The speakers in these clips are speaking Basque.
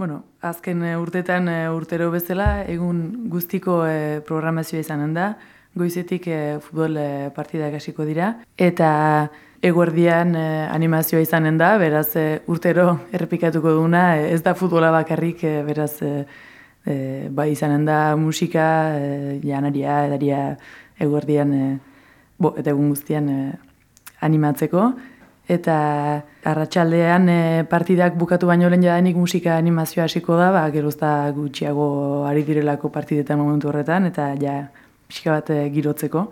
Bueno, azken e, urtetan e, urtero bezala, egun guztiko e, programazioa izanen da, goizetik e, futbol e, partidak hasiko dira, eta eguerdian e, animazioa izanen da, beraz e, urtero errepikatuko duguna, e, ez da futbola bakarrik, e, beraz e, bai izanen da musika, e, janaria, edaria eguerdian, bo, eta egun guztian animatzeko, eta arratsaldean e, partidak bukatu baino lehen jadanik musika animazioa hasiko da, ba, gerozta gutxiago ari direlako partidetan momentu horretan, eta ja, pixka bat e, girotzeko.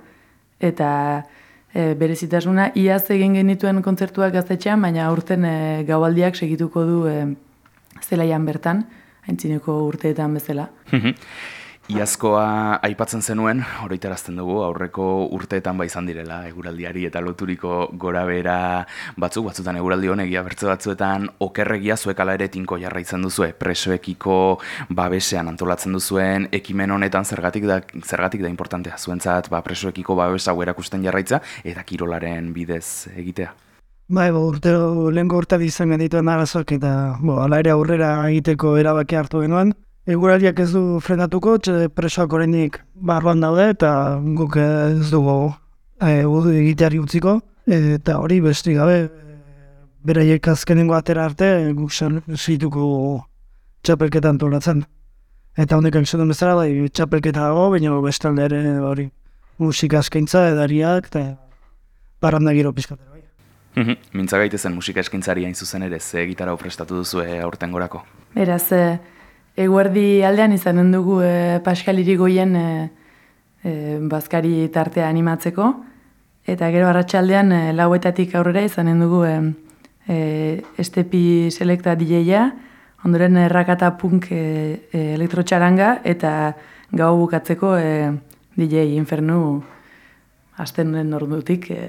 Eta e, berezitasuna, iaz egin genituen kontzertuak gaztetxean, baina aurten e, gaualdiak segituko du e, zelaian bertan, haintzineko urteetan bezala. Iazkoa aipatzen zenuen, oroitarazten dugu, aurreko urteetan ba izan direla eguraldiari eta loturiko gora bera batzuk, batzutan eguraldi honegia bertze batzuetan okerregia zuek ala ere tinko jarraitzen duzue, presoekiko babesean antolatzen duzuen, ekimen honetan zergatik da, zergatik da importantea zuentzat ba, presoekiko babesa erakusten jarraitza eta kirolaren bidez egitea. Bai, bo, urtero, lehen urte izan dituen arazok eta bo, ala ere aurrera egiteko erabaki hartu genuen, Egurariak ez du frenatuko, txe presoak horrenik barruan daude, eta guk ez dugu e, egiteari utziko. eta hori besti gabe, beraiek azkenengo atera arte, guk zituko txapelketan tolatzen. Eta honek egin bezala, bai, txapelketa dago, baina bestalde ere hori musika eskaintza edariak, eta barranda giro pizkatera bai. Mhm, mintza gaitezen musika eskaintzari hain zuzen ere, ze gitara prestatu duzu aurten gorako? Beraz, eh, Eguerdi aldean izanen dugu e, Pascal Irigoien e, e, bazkari tartea animatzeko. Eta gero arratsaldean e, lauetatik aurrera izanen dugu e, e, estepi selekta DJ-a, ondoren errakata punk e, e, elektrotxaranga eta gau bukatzeko e, DJ Infernu hasten den ordutik e,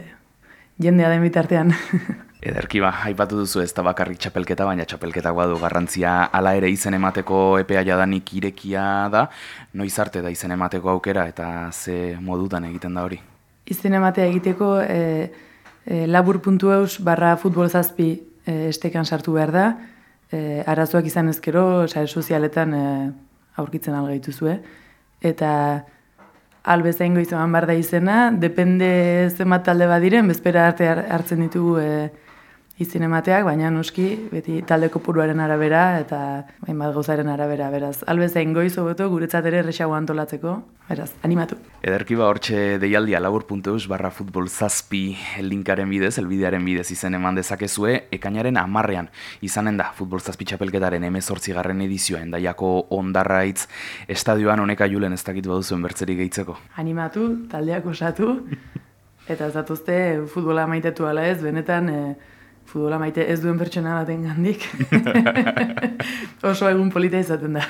jendea den bitartean. Ederki ba, haipatu duzu ez da bakarrik txapelketa, baina txapelketak badu garrantzia ala ere izen emateko epea jadanik irekia da, noiz arte da izen emateko aukera eta ze modutan egiten da hori? Izen ematea egiteko e, e, labur puntu eus barra futbol zazpi e, estekan sartu behar da, e, arazoak izan ezkero, sare sozialetan e, aurkitzen algaitu zuen, eta albezain goizuan bar da izena, depende zenbat talde badiren, bezpera arte hartzen ditugu e, izin emateak, baina noski beti taldeko puruaren arabera eta hainbat gauzaren arabera, beraz. Albez zain goiz hobeto guretzat ere erresago antolatzeko, beraz, animatu. Ederki ba hortxe deialdia labur.eus barra futbol zazpi linkaren bidez, elbidearen bidez izen eman dezakezue, ekainaren amarrean izanen da futbol zazpi txapelketaren emezortzi garren edizioa, endaiako ondarraitz estadioan honeka julen ez dakit baduzuen bertzeri gehitzeko. Animatu, taldeak osatu, eta ez datuzte futbola maitetu ala ez, benetan... Eh, futbola maite ez duen pertsona baten gandik. Oso egun polita izaten da.